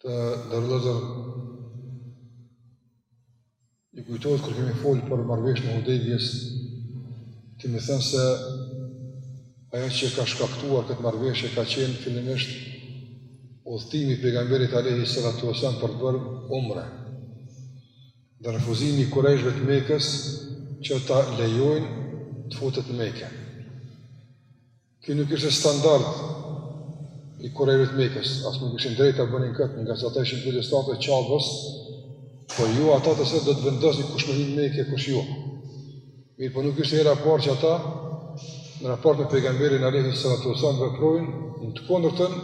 Të nderuar vëllezër, ju kujtohet kur kemi folë për marrëveshjen e Hudejbijes, kemi thënë se ajo që ka shkaktuar këtë marrëveshje ka qenë fillimisht udhëtimi i pejgamberit alejhi salatu ve selam për të bërë umre dhe refuzimi i kurejshve të Mekës që ta lejojnë të futet në Mekë. Ky nuk ishte standard i kurejshve të Mekës, as nuk kishin të drejtë ta bënin këtë, ngase ata ishin përkujdestarë të Qabes, por jo ata të se do të vendosni kush me hy në Mekë kush jo. Mirëpo nuk ishte hera e parë që ata në raport me pejgamberin alejhi salatu ve selam veprojnë në të kundërtën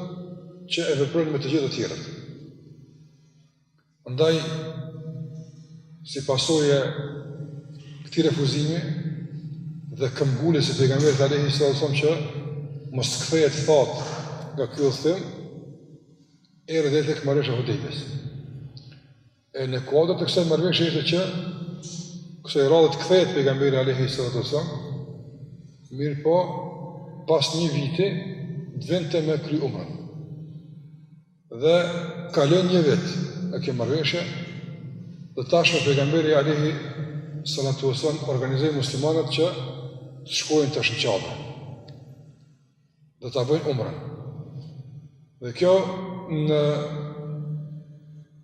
që e veprojnë me të gjithë të tjerët. Ndaj, si pasoje këti refuzimi dhe këmgulli si pejgamberit Alehi së dhe që më së këthejet thot nga kjo thim, e rrë dhe të këmërësh e hudejbës. E në kuadrë të kësaj mërësh e të që kësaj radhët këthejet pejgamberit Alehi së dhe të mirë po pas një viti dhe të me kry umrën. Dhe kalon një vit te kjo marrëveshje dhe tashmë pejgamberi alejhi salatu ve selam organizoi muslimanët që të shkojnë tash në Qabe dhe të bëjnë umren. Dhe kjo në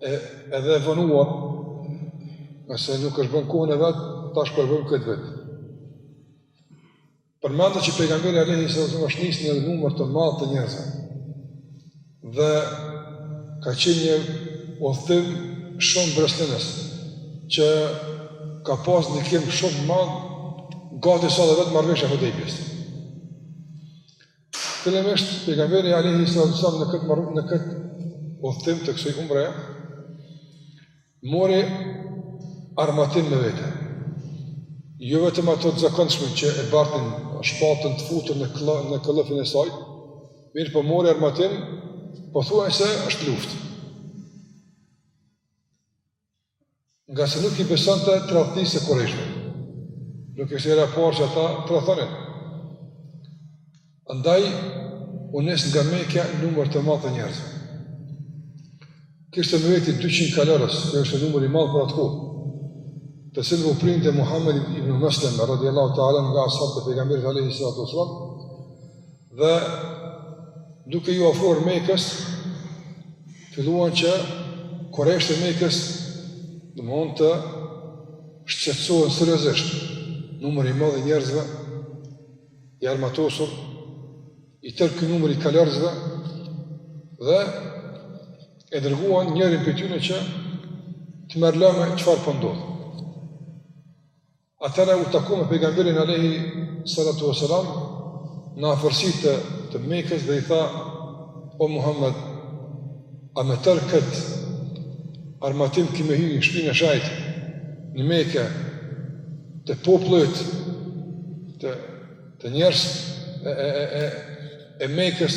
e edhe e vonuar, nëse nuk është bërë në kohën e vet, tash po e bën këtë vit. Përmendet që pejgamberi alejhi selam është nisë në numër të madh të njerëzve dhe ka qenë një udhëtim shumë mbresëlënës që ka pas ndikim shumë të madh gati sa dhe vetë marrëveshja e Hudejbijes. Fillimisht pejgamberi alejhi salatu selam në këtë në këtë udhëtim të kësaj umreje mori armatim me vete. Jo vetëm ato të zakonshmet që e bartin shpatën të futur në këllë, në këllëfin e saj, mirëpo mori armatim, pothuajse është luftë. Ngase nuk i besonte tradhtisë së kurejshve. Nuk ishte hera e parë që ata tradhtonin. Andaj, u nis kah Meka në numër të madh të njerëzve. Kishte me veti 200 kalorës, ky është numër i madh për atë kohë, të cilëve u printe Muhammed ibn Mesleme, radiallahu ta'ala nga ashabët e pejgamberit alejhi salatu selam, Dhe duke ju afruar Mekës, filluan që kurejshët e Mekës domethënë të shqetësohen seriozisht. Numri i madh i njerëzve i armatosur i tërë ky numër i kalorësve dhe e dërguan njërin prej tyne që të merr lajme çfarë po ndodh. Po Atëherë u taku me pejgamberin Alejhi Salatu Veselam në afërsi të, të Mekës dhe i tha O Muhammed, a me tërë këtë armatim ki me hi në shpinë e shajtë, në Meke, te populli, te, te njerëzit e, e, e, e, e Mekës,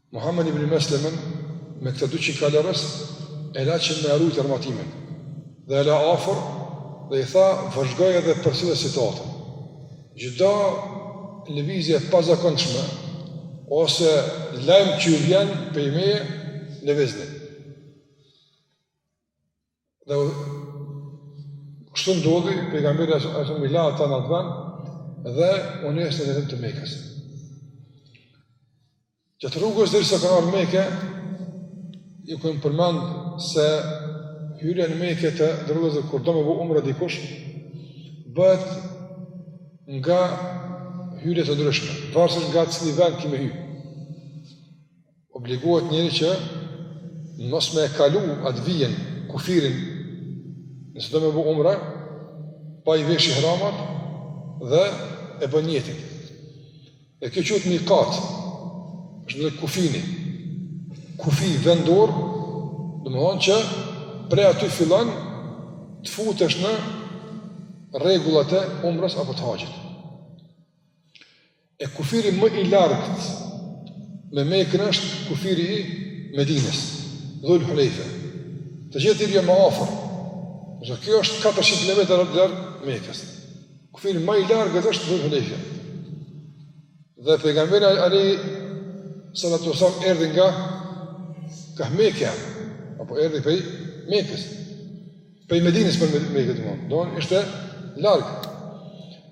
Muhammed ibn Meslemen me këta dyqind kalorës e la që me e rujt armatimin dhe e la afër dhe i tha vëzhgoje edhe përcille situatën. Çdo lëvizje e pazakonshme ose lajm që ju vjen prej meje lëvizni. Dhe kështu ndodhi, pejgamberi alejhi selam i la ata në atë vend, dhe u nis në drejtim të Mekës. Gjatë rrugës derisa kanë ardh Meke, ju kam përmend se hyrja në Meke të nderuar dhe kur do me bo umre dikush, bëhet nga hyrje të ndryshme, varësisht nga cili vend ki me hy. Obligohet njeri që mos me e kalu atë vijën, kufirin, nëse do me bo umre, pa i vesh ihramat dhe e bo nijetin. E kjo quhet mikat, është një kufi, një kufi vendor, domethënë që prej aty fillon të futesh në rregullat e umrës apo të haxhit. E kufiri më i largët me Mekën është kufiri i Medinës, Dhul Hulejfe. Të gjithë tjerë janë më afër, ndërsa kjo është 400 km larg Mekës. Kufiri më i largët është Dhul Hulejfe. Dhe pejgamberi Alejhi Salatu Veselam erdhi nga kah Mekeja, apo erdhi pej Mekës, pej Medinës për Meke, domethënë ishte larg.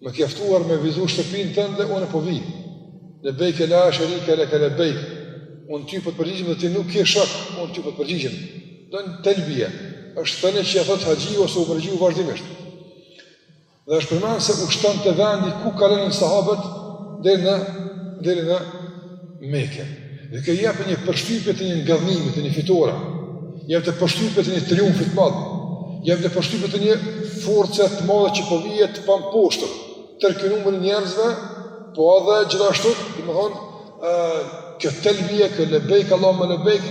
Më ke ftuar me vizitu shtëpinë tënde, unë po vij. Lebbejke la sherike leke lebbejk. Unë ty po të përgjigjem dhe ti nuk ke shok, unë ty po të përgjigjem. Domethënë telbija është thënie që e thotë haxhiu ose umrexhiu vazhdimisht. Dhe është përmend se ushtonte vendi ku kalonin sahabët deri në deri në Mekë. Dhe kjo jep një përshtypje të një ngadhënjimi, të një fitore. Jep përshtypje të një triumfi të madh. Jep përshtypje të një force të madhe që po vjen, të pamposhtur. Tërë ky numër i njerëzve, po edhe gjithashtu, domethënë, kjo telbije, kjo lebejk, Allahume lebejk,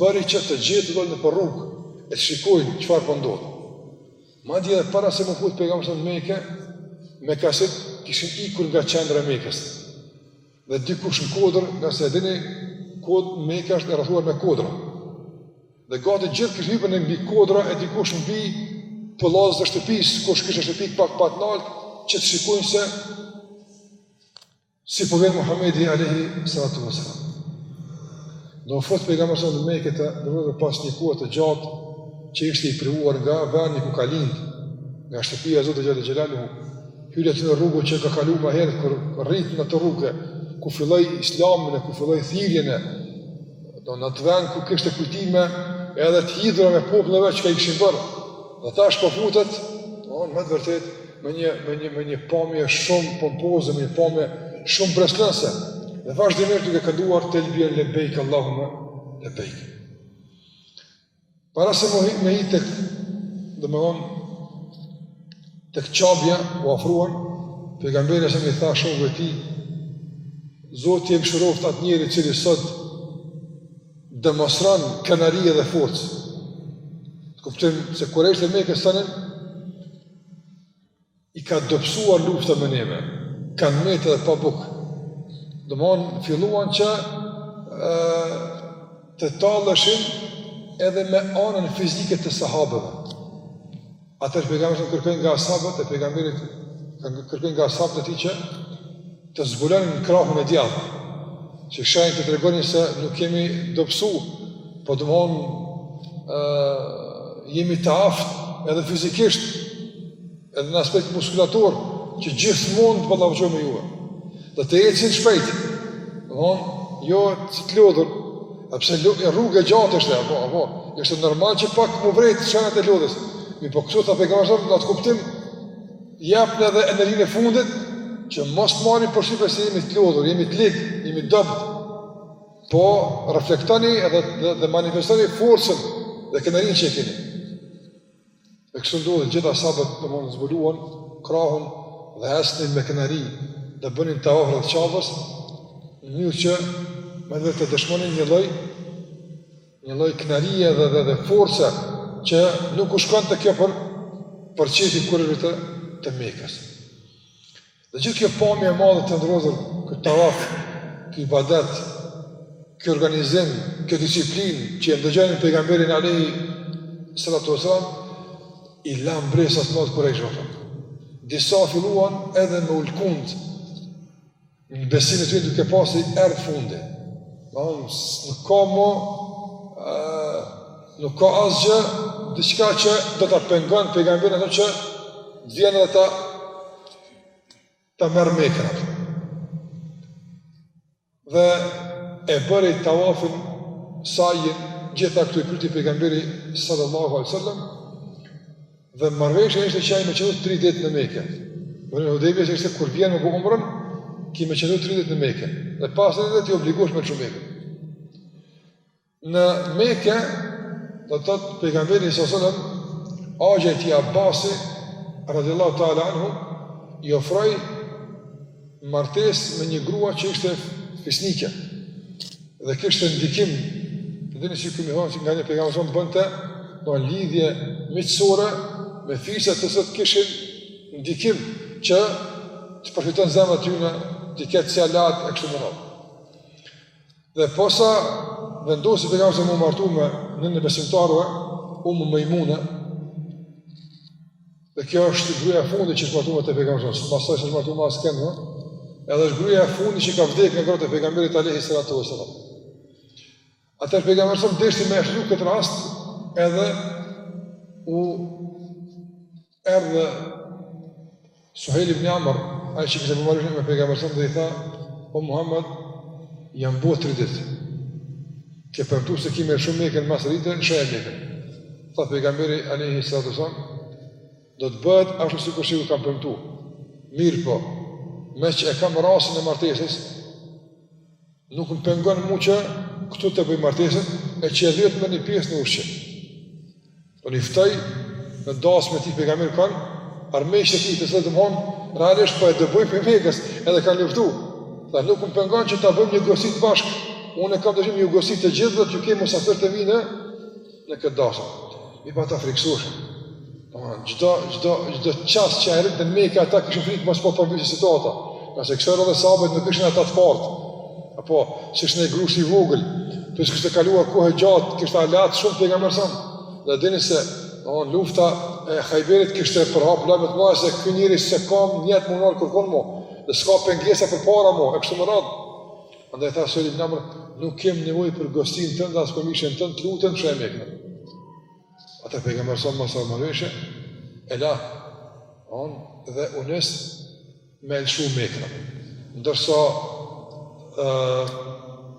bëri që të gjithë të dalin nëpër rrugë, e të shikojnë çfarë po ndodh. Madje edhe para se me u fut pejgamberi në Meke, mekasit kishin ikur nga qendra e Mekës. Dhe dikush në kodër, ngase e dini, kod, Meka është e rrethuar me kodra. Dhe gati gjithë kishin hypë mbi kodra e dikush mbi pullaze të shtëpisë, kush kishte shtëpi pak ma të naltë, që të shikojnë se si po vjen Muhammedi alejhi salatu ve selam. U fut pejgamberi në Meke domethënë pas një kohe të gjatë që ishte i privuar nga vendi ku ka lindë, nga shtëpia e Zotit Xhele Xhelaluhu Hyri në ato rrugë që ka kalu ma herët, ku u rrit në ato rrugë, ku filloi islamin e ku filloi thirrjen e, në atë vend ku kishte kujtime, edhe të hidhura me popullin e çka i kishin bërë, dhe tash po futet, po në të vërtetë, me një, me një, me një pamje shumë pompoze, me një pamje shumë mbresëlënëse, dhe vazhdimisht duke kënduar telbijen lebejk Allahume, lebejk. Para se me hi tek, domethënë, tek Qabja u afruan, pejgamberi alejhi selam i tha shokëve të tij, Zoti e mëshiroftë atë njeri i cili sot demonstron krenari dhe forcë. N'kuptim se kurejshët e Mekës thonin, I ka dobësuar lufta me neve, kanë metë edhe pa bukë. Domethënë, filluan që e, të talleshin edhe me anën fizike të sahabëve. Atëherë pejgamberi kërkoi nga sahabët e, pejgamberi kërkoi nga sahabët e tij që të zbulonin krahun e djathtë, që shenjë të tregonin se nuk kemi dobsu, po domethënë jemi të aftë edhe fizikisht, edhe në aspekt muskulator, që gjithë mund të ballafaqohemi me juve. Dhe të ecin shpejt, domethënë, jo si të lodhur, edhe pse rrugë e gjatë është e, apo, apo, është normal që pak m'u vërejt shenjat e lodhjes, mirëpo këtu tha pejgamberi, në atë kuptim, Jepni edhe energjinë e fundit që mos të marrin përshtypjen se jemi të lodhur, jemi të ligë, jemi të dobët. Po reflektoni dhe dhe, dhe manifestoni forcën dhe krenarinë që keni. E kështu ndodhi gjithë sahabët domethënë zbuluan krahun dhe ecnin me krenari dhe bënin tavaf rreth Qabes, në mënyrë që edhe të dëshmonin një lloj Një lloj krenarie dhe dhe dhe force që nuk u shkonte kjo për për qejfi krerëve të të Mekës. Dhe gjithë kjo pamje e madhe të ndrozur këtë tavaf, këtë ibadet, këtë organizim, këtë disiplin që e ndëgjojnë pejgamberin alejhi salatu veselam, i la mbresa të mëdha kur e shofin. Disa filluan edhe me u lëkund, Besimin e tyre duke pa se erdhë fundi. Domethonë, nuk ka më, nuk ka asgjë, diçka që do të pengon pejgamberin që të vjen dhe ta, ta merr Mekën. Dhe e bëri tavafin, sajin gjitha këto i kryti pejgamberi sallallahu alajhi wasallam, Dhe marrëveshja ishte që ai me qëndru 3 ditë në Mekë. Dhe në Hudejbije ishte kur vjen me bo umrën, ki me qëndru 3 ditë në Mekë. Dhe pas 3 ditë ti obligohesh me lëshu Mekën. Në Mekë, do të thotë pejgamberi sallallahu alajhi wasallam, axha i tij Abbasi radhiyallahu ta'ala anhu i ofroi martesë me një grua që ishte fisnike. Dhe kishte ndikim, e dini si kemi thonë që nganjëherë pejgamberi sallallahu alajhi wasallam bënte lidhje miqësore me fise të cilët kishin ndikim që të përfiton zemrat e tyre, t'i ketë aleat e kështu me radhë. Dhe posa vendosi pejgamberi sa me u martu me nënën e besimtarëve, Ummu Mejmune, Dhe kjo është gruaja e fundit që është martu me të pejgamberi sa pasaj s'është martu me askënd, no? Edhe është gruaja e fundit që ka vdekur nga gratë e pejgamberit alayhi salatu wasallam. Atëherë pejgamberi sa deshti me shfrytëzu këtë rast edhe u erdh Suhejl ibn Amr, ai që kishte bo marrëveshje me pejgamberin dhe i tha, o Muhammed, janë bo tri ditë. Ke premtu se ki me lëshu Mekën mas tri ditëve, lëshoje Mekën. Tha pejgamberi alejhi salatu selam, do të bëhet ashtu sikurse ju kam premtu. Mirëpo, meqë e kam rastin e martesës, nuk më pengon mu që këtu ta bëj martesën, e që edhe ju të merrni pjesë në ushqim. Po i fton në dasmë të tij pejgamberi kënd, armiqtë e tij të cilët domethonë, realisht po e dëbojnë prej Mekës, edhe kanë luftu. Tha, nuk më pengon që ta bëjmë një gosti bashkë, unë e kam të gjimë një gosti të gjithë dhe t'ju kemi musafir të vini, Në këtë dasëm. Mirëpo ata të frikësuar. Çdo, çdo, çdo çast që ai rrinte në Mekë, ata kishin frikë mos po përmbyset situata. Nëse këshë rrëve sahabët nuk ishin ata të parët. Apo, që ishin një grusht i vogël, por që kishte kaluar kohë e gjatë, kishte aleatë shumë pejgamberi. Dhe dini se, on, lufta e Hajberit kishte përhap lajmet ma, se ky njeri se kam njëtë më nërë kërkon mu, dhe s'ka pengesa përpara ma, e kështu me radhë. Andaj tha Suhejl ibn Amr, nuk kem nevoj për gostin tënde as për mishin tënd, të lutem lëshoje Mekën. Ata pejgamberi alayhi salam më sërë marrëveshje, e la, on, dhe u nis me lëshu Mekën. Ndërsa, e,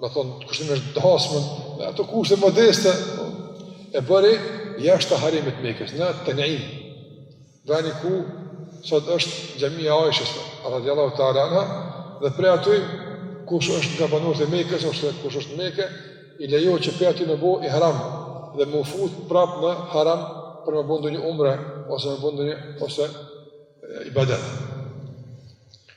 me thonë, kushtimisht dasmën, me ato kushte modeste, e bëri jashtë të haremit Mekës, në Ten'im. Veni ku sot është xhamia e Aishës radhiyallahu ta'ala anha dhe prej aty kush është nga banorët e Mekës ose kush është në Mekë i lejohet që prej aty me bo ihram dhe me u fut prap në haram për me bo ndonjë umre ose me bo ndonjë ose ibadet.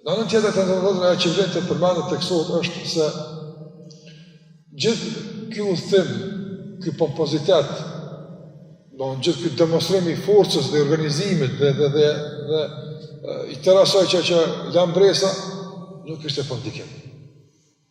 Në anën tjetër të nderuar vëllezër ajo që vlen të përmendet këtu sot është se gjithë ky udhëtim, ky pompozitet, në në gjithë ky demonstrim i forcës dhe organizimit dhe, dhe, dhe, dhe i tëra asaj që që la mbresa, nuk ishte pa ndikim.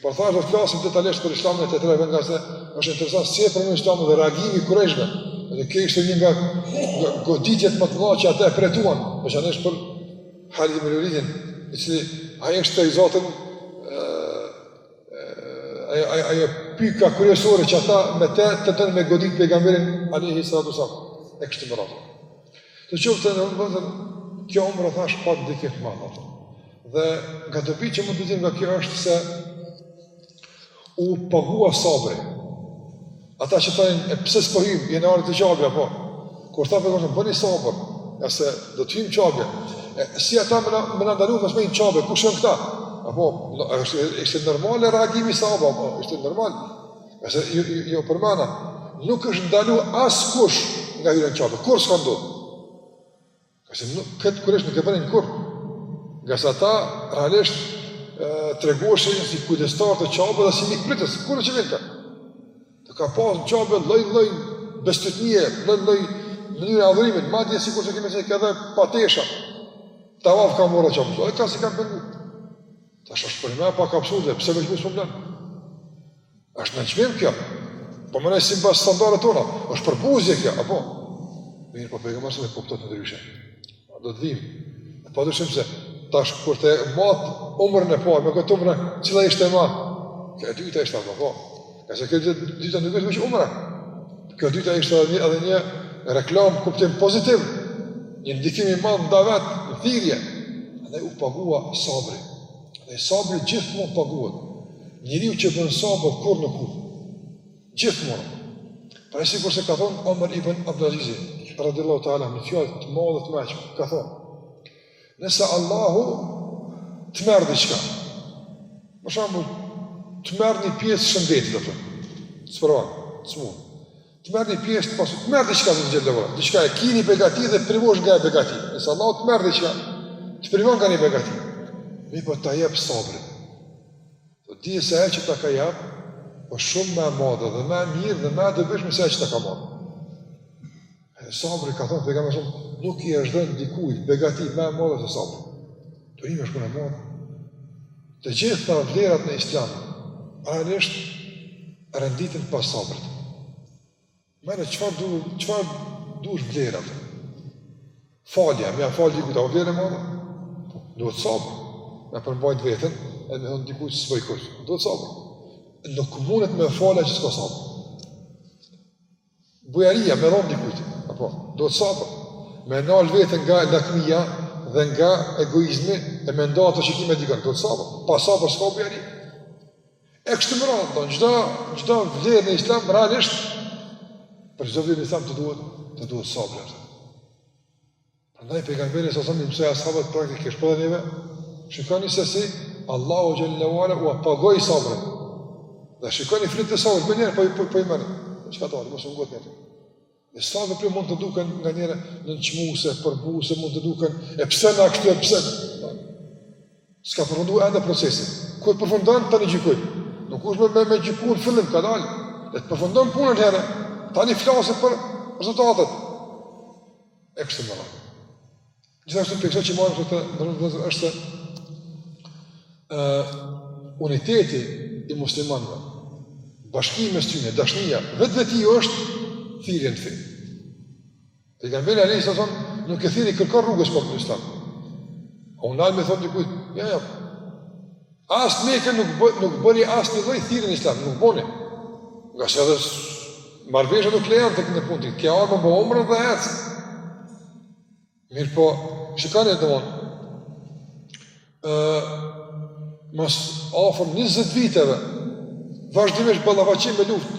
Por thashë do të flasim detajisht për Islamin e të treve ngase është interesant si e pranoi Islamin dhe reagimi i kurajshëve. Dhe kjo ishte një nga goditjet më të mëdha që ata e përjetuan, veçanërisht për Halid ibn Walidin, i cili ai ishte i zotën ai ai ai e pika kryesore që ata me të tentonin me godit pejgamberin alayhi salatu wasallam. E kështu Sidoqoftë vëllezër, kjo umra thash pat ndikim të madh. Dhe nga ato që mund të dimë nga kjo është se u pagua sabri. Ata që thonin, e pse s'po hym, jena afër te Qabja, po. Kur tha pejgamberi, bëni sabër, e se do të hym n'Qabe. E, si ata me, me na ndalu, mos me hy në Qabe, kush janë këta? Apo, është, është normale reagimi i sahabëve, apo, është normal. Ngase jo, jo, jo përmana, nuk është ndalu askush nga hyrja n'Qabe, kurrë s'ka ndodhë. Këse nuk, këtë kurejshët nuk e bënin kurrë. Ngase ata, realisht, tregoheshin si kujdestarë të Qabes dhe si mikpritës, kur e që vinë të. Të ka pasë në Qabe, lloj, lloj bestytnie, lloj, lloj mënyre adhurimit, madje sikurse kemi cek edhe pa tesha. Tavaf kanë bo rreth Qabes, dhe kush s'i ka pengu. Tash është për ne pak absurde, pse veç mos po blen? Është nënçmim kjo. Po më nëjë sipas standardeve tona, është përbuzje kjo, apo? Mirëpo pejgamberi alayhi salam e kuptonte ndryshe. A do të dimë. E pa dyshim se, tash kur ta mat umrën e parë, me këtë umrën, cila ishte më e madhe? Kjo e dyta ishte, apo, po? E se kjo e dyta nuk është veç umra. Kjo e dyta ishte edhe një, edhe një reklamë n'kuptim pozitiv, një ndikim i madh në davet, në thirrje. Dhe u pagua sabri. Dhe sabri gjithmonë paguhet. Njeriu që bën sabër kurrë nuk humb. Gjithmonë. Pra e sikurse ka thonë Omer Ibn Abdulazizi, radhiyallahu ta'ala, një fjalë të madhe të mençur, ka thonë, Nëse Allahu të merr diçka, për shembull, të merr një pjesë shëndetit, do të sprovon, të smur, të merr një pjesë të pasu, të merr diçka të të gjellë dhe diçka e ki ni begati dhe privohesh nga ajo begati, nëse Allahu të merr diçka, të privon nga një begati, mirëpo ta jep sabrin, ta dije se ajo që ta ka jap, është shumë ma e madhe dhe ma e mirë dhe ma e dobishme se ajo që ta ka marrë. Sabri ka thënë pejgamberi a.s. nuk i është dhënë dikujt begati më e madhe se sabri. Do i mësh punë më. Të gjithë vlerat në Islam, realisht renditen pas sabrit. Merre çfarë do, çfarë do vlere? Falja, me ia fal dikujt a vlerë e madhe. Duhet sabr, me përmbajt veten, edhe me thonë dikujt s'foj kush. Duhet sabr. Nuk mundet me falë ai që s'ka sabr. Bujaria me dhon dikujt, po duhet sabër, me nal veten nga lakmia dhe nga egoizmi e me nda atë që e ki me dikon, duhet sabër, pa sabër s'ka bujari. E kështu me radhë, domethënë çdo, çdo vlerë në islam, realisht, për çdo vlerë në islam të duhet, të duhet sabër. Prandaj pejgamberi a.s. i mësoi ashabët praktikisht po neve, shikoni se si Allahu xheleshanuhu ua pagoi sabrin. Dhe shikoni frytet e sabrit, më njëherë po po, po i merr. Çka do, mos u ngut atë. E sa më mund të duken nga njëherë nënçmuse, përbuzëse mund të duken, e pse na kështu, e pse? S'ka përfundu ende procesi. Kur e përfundon atëherë gjyko? Nuk është me, me, me gjyku në fillim, kadalë. Le të përfundon puna niherë. Tani flasim për rezultatet. e kështu me radhë. Gjithashtu prej kësaj që marrim këtu të nderuar është se uh, uniteti i muslimanëve, bashkimi mes tyne, dashnija, vetvetiu është thirrje në fe. Pejgamberi alejhi selam thonë, nuk e thirri kërkon rrugës për në islam. A u nal me i thonë dikujt, jo, jo, As n'Mekë nuk bë, nuk bëni asnjë lloj thirrje në Islam, nuk bëni. Nga se edhe marrëveshja nuk e lejonte këtë punë, ke ardhë me bo umrën dhe ec. Mirëpo, shikoni domethonë. ë Mas afër 20 viteve vazhdimisht ballafaqim me luftë.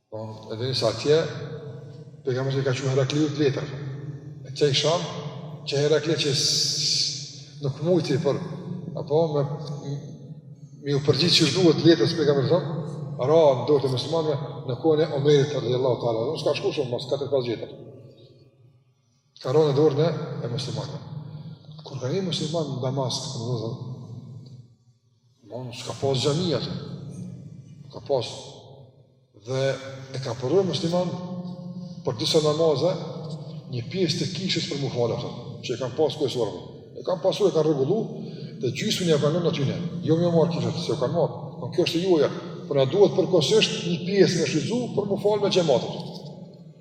Po, edhe një sa atje, pejgamberi a.s. ia ka çu Herakliut letër. E ai Shami, që Herakliu që nuk mujti për, apo, me, me u përgjit qysh duhet letrës së pejgamberit a.s. Shami, ra në dorë të muslimanëve, në kohën e Omerit, radijAllahu teala anhu, s'ka shku shumë, mas 4-5 vjetëve. Ka rënë në dorën e muslimanëve. Kur ka një musliman në Damask, e dëgjon, more, s'ka pas xhami aty, ka pas, dhe e kanë përdor musliman për disa namaze, një pjesë të kishës për m'u falë aty, që e kanë pas krishterët. E kanë pasu, e kanë rregullu, dhe gjysën e kanë lanë atyne. Jo me ju marrë kishën, s'e kanë marrë, po kjo është e juaja, por po na duhet përkohësisht një pjesë me shfrytëzu për m'u falë me xhemat.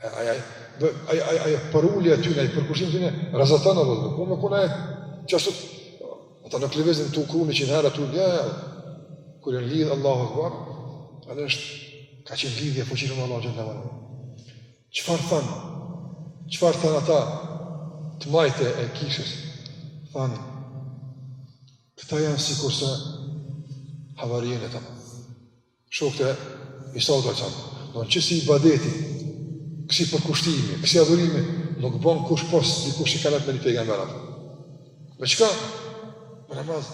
Ai ai ai ai ai për ulje atyne përkushtimi tyne rrezaton apo dikun me ku e qashtu ata nuk lëvizin tu kruni që herë aty ja kur janë lidh Allahu akbar ajo është ka qenë lidhje e fuqishme me Allahun xhele ue ala çfarë thon çfarë thon ata të majtë e kishës thon këta janë sikurse havarijunët Shokët e Isaut, do të thotë, qësi ibadeti, kësi përkushtimi, kësi adhurimi, nuk bën kush pos dikush që kanë me një pejgamber afër. Me çka? Me namaz.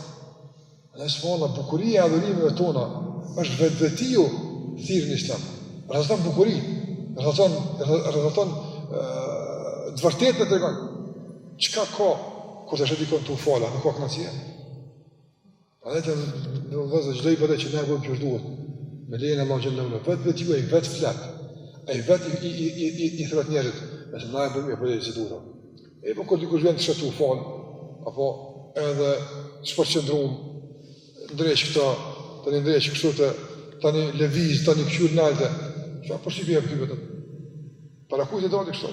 Dhe se bukuria e adhurimeve tona është vetvetiu thirrje në islam. Rrezaton bukuri, rrezaton, rrezaton të vërtetën e tregon. Çka ka, kur ta sheh dikon tu u falë, a nuk ka kënaqësi? A dhe të në vëzë gjdoj për e që ne bëjmë që është duhet, me lejën e ma gjëndë në më, vetë vetë ju e i vetë fletë, e i vetë i, i, i, i, i thërët njerët, e se na e bëjmë e për e që duhet. E po kërë dikush vjen të shëtu falë, apo edhe që për qëndrumë, ndrejsh këta, të një ndrejsh kështu të, të një leviz, të një këqyrë nalëte, që a përshqipje e për ty vetëm? Para kujtë e dalë kështu?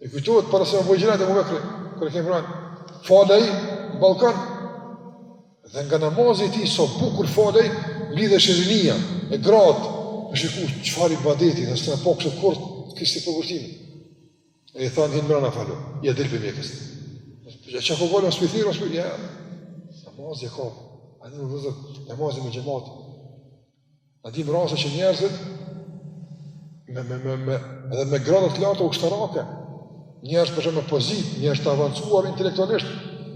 Më kujtohet para se më bëjë hixhret Ebu Bekri, kur e kem pranë, falej ai, në ballkon, dhe nga namazi i tij, sa bukur falej ai, mblidheshin rinia, e gratë, me shiku, çfarë ibadeti, dhe s'ën po kurejshët e i thanë, hin mrena falu, ja dil prej Mekës, e që po falë, më spithirë, më spithirë, ja, namazit e ka, a namazit, namazit me xhemat, Na dimë raste që njerëzit, me, me, me, me, edhe me grada të larta ushtarake, njerëz për shembull me pozitë, njerëz të avancuar intelektualisht,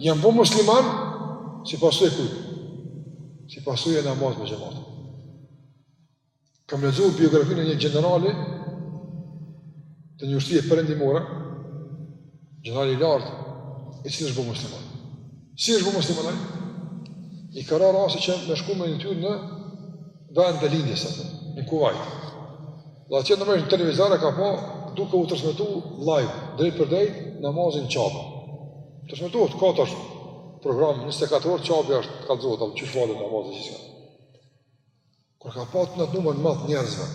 janë bo musliman, si pasojë e kujt, si pasojë e namazit me xhemat. Kam lexu biografinë e një gjenerali, të një ushtrie përëndimore, Gjeneral i lartë, i cili është bo musliman. Si është bo musliman ai? I ka ra rasti me shku me detyrë në vendet e Lindjes, atje, në Kuvajt. Dhe atje në mbrëmje në televizor e ka pa duke u transmetu live, drejtpërdrejt, namazi në Qabe. Transmetu është, ka tash program, 24 orë Qabeja kallëzohet, a qysh falin namazin gjithçka. Kur ka pa njat numër të madh njerëzve,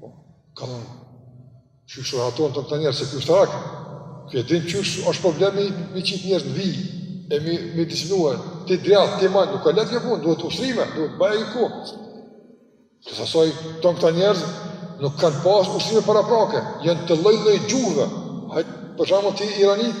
po, ka nis i rreshton tanë këta njerëz, si ushtarak, e din qysh është problemi me i qitë njerëz në vijë, e me, me i disiplinu, ti djathtë, ti majtë, nuk a e lehtë kjo punë, duhet ushtrime, duhet bëja i ku. Kësi soj, tanë këta njerëz, nuk kanë pasë ushtrime paraprake, janë të lloj-lloj gjuhëve, hajt, për shembull ti i Iranit,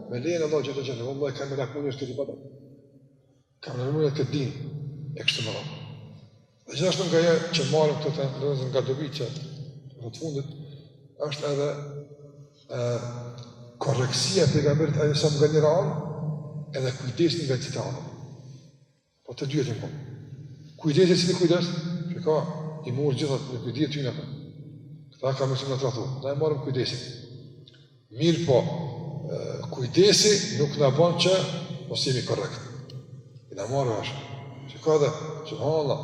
Me lejnë Allah gjithë të gjithë, Allah e ka me lakë njështë të riba dhe. Ka me lakë të din, e kështë më rëmë. Dhe gjithashtu nga e që marëm të të ndërëzën nga dobi që në të fundit, është edhe e, koreksia për nga mërët, ajo sa më nga një rarë, edhe kujdesin nga të të Po të dyjat po. Kujdesi si kujdes? Çka, i morë gjithat në kujdes ti apo. Këta ka me që në të ratu. Na e marrim kujdesin. Mirëpo, kujdesi nuk na ban që mos jemi korrekt. I në marëm është. Çka dhe, që më Allah,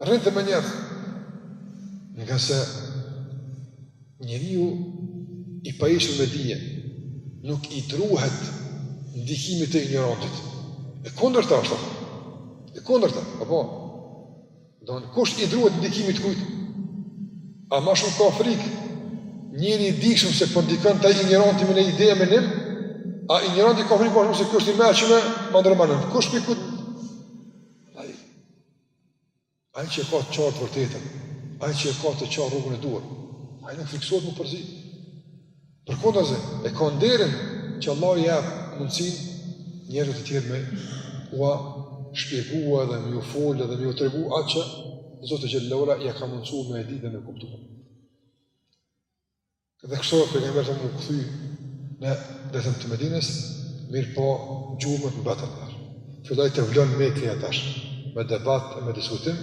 Rrit dhe menjëherë, ngase njeriu i pajisun me dije, nuk i druhet ndikimit të injorantit. E kundërta asht, e kundërta, apo, domethënë kush i druhet ndikimit të kujt, a ma shumë ka frikë, njeri i dijshëm se po ndikon te ai injoranti me ni ide a me nëmë, a injoranti ka frikë ma shumë se ky është i meçëm, ma ndërron menen, kush prej kujt, Ai që ka të qartë të vërtetën, ai që ka të qartë rrugën e duhur, ai nuk frikësohet me u përzi. Përkundazi, e ka nderin që Allahu i jep mundësinë njerëzve të tjerë me ua shpjegu dhe me ju folë dhe me ju tregu atë që Zoti xhele ue ala ja ka mundësu me e di dhe me kuptu. Dhe kështu Pejgamberi u kthy në drejtim të Medinës, mirëpo gjurmët mbetën dhe. Filloi të vlon Mekeja tash, me debat e me diskutim,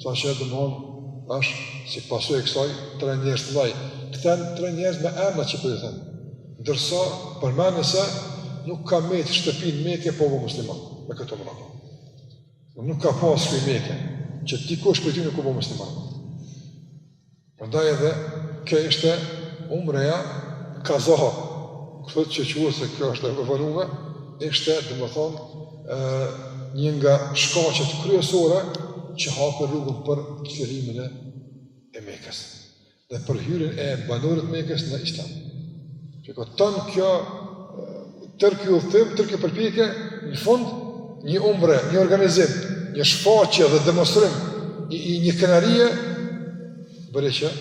saqë domethonë tash, si pasojë e kësaj, tre njerëz të laj. Këta tre njerëz me emna që po i themi. Ndërsa, përmendet se, nuk ka mbet shtëpi në Meke pa u bo musliman, me këto më rafë. Nuk ka pas shpi në Meke, që dikush prej tyre nuk u bo musliman. Prandaj edhe kjo ishte umreja kaza. Kështu që quhet se kjo është e vonume, ishte domethënë një nga shkaqet kryesore që hapën rrugën për çlirimin e Mekës dhe për hyrjen e banorëve të Mekës në Islam. Që ka tënë kjo tërë ky udhëtim, tërë kjo përpjekje në fund një umbre, një organizim, një shfaqje dhe demonstrim i, i një krenarie bëri që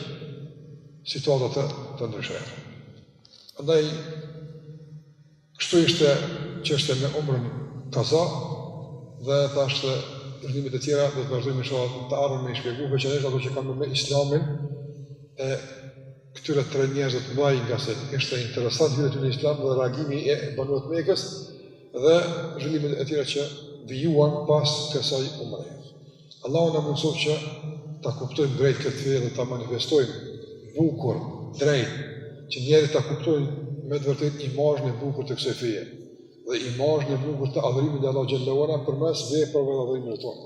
situata të të ndryshojë. Andaj kështu ishte çështja me umrën kaza dhe tash zhvillimet e tjera do të vazhdojmë inshallah të arrijmë me i shpjegu veçanërisht ato që kanë me islamin e këtyre tre njerëzve të mëdhenj nga se ishte interesant hyrja e tyre në Islam dhe reagimi i banorëve të Mekës dhe zhvillimet e tjera që vijuan pas kësaj umre. Allahu na mundësoftë që ta kuptojmë drejt këtë fe dhe ta manifestojmë bukur, drejt, që njerëzit ta kuptojnë me të vërtetë imazhin e bukur të kësaj feje dhe imazhin e bukur të adhurimit të Allahut xhelle ue ala përmes veprave të adhurimeve tona.